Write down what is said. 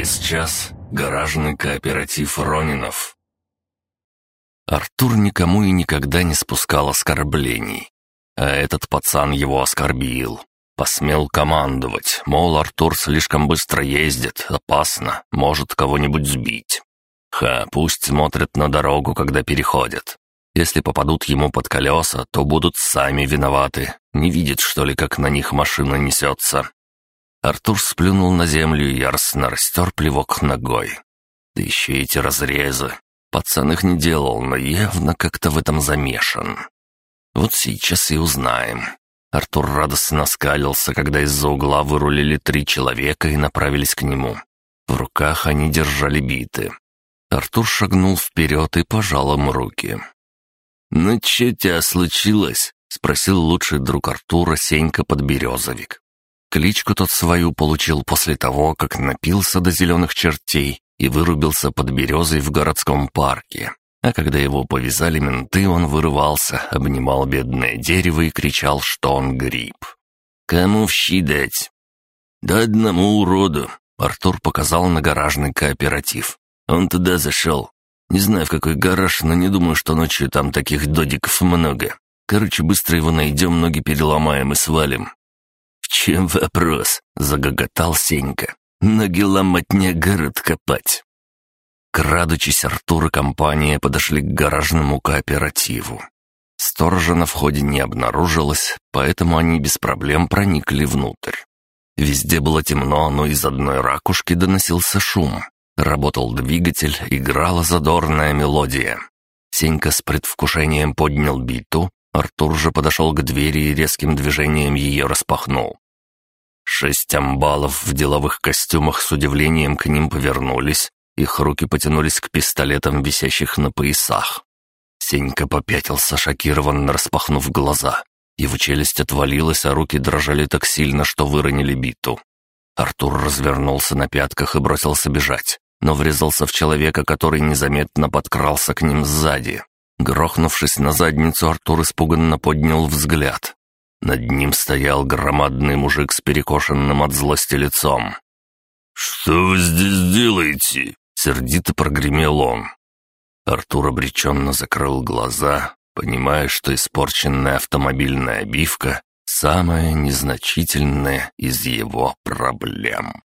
Через час гаражный кооператив Ронинов. Артур никому и никогда не спускал оскорблений. А этот пацан его оскорбил. Посмел командовать, мол, Артур слишком быстро ездит, опасно, может кого-нибудь сбить. Ха, пусть смотрят на дорогу, когда переходят. Если попадут ему под колеса, то будут сами виноваты. Не видят, что ли, как на них машина несется. Артур сплюнул на землю и яростно растер плевок ногой. Да еще эти разрезы. Пацан их не делал, но явно как-то в этом замешан. Вот сейчас и узнаем. Артур радостно скалился, когда из-за угла вырулили три человека и направились к нему. В руках они держали биты. Артур шагнул вперед и пожал им руки. «Ну, что тебя случилось?» — спросил лучший друг Артура, Сенька Подберезовик. Кличку тот свою получил после того, как напился до зеленых чертей и вырубился под березой в городском парке. А когда его повязали менты, он вырывался, обнимал бедное дерево и кричал, что он гриб. «Кому в щи дать?» «Да одному уроду», — Артур показал на гаражный кооператив. «Он туда зашел. Не знаю, в какой гараж, но не думаю, что ночью там таких додиков много. Короче, быстро его найдем, ноги переломаем и свалим чем вопрос?» — загоготал Сенька. «Ноги ломать не город копать». Крадучись, Артур и компания подошли к гаражному кооперативу. Сторожа на входе не обнаружилось, поэтому они без проблем проникли внутрь. Везде было темно, но из одной ракушки доносился шум. Работал двигатель, играла задорная мелодия. Сенька с предвкушением поднял биту, Артур же подошел к двери и резким движением ее распахнул. Шесть амбалов в деловых костюмах с удивлением к ним повернулись, их руки потянулись к пистолетам, висящих на поясах. Сенька попятился, шокированно распахнув глаза. Его челюсть отвалилась, а руки дрожали так сильно, что выронили биту. Артур развернулся на пятках и бросился бежать, но врезался в человека, который незаметно подкрался к ним сзади. Грохнувшись на задницу, Артур испуганно поднял взгляд. Над ним стоял громадный мужик с перекошенным от злости лицом. «Что вы здесь делаете?» — сердито прогремел он. Артур обреченно закрыл глаза, понимая, что испорченная автомобильная обивка — самая незначительная из его проблем.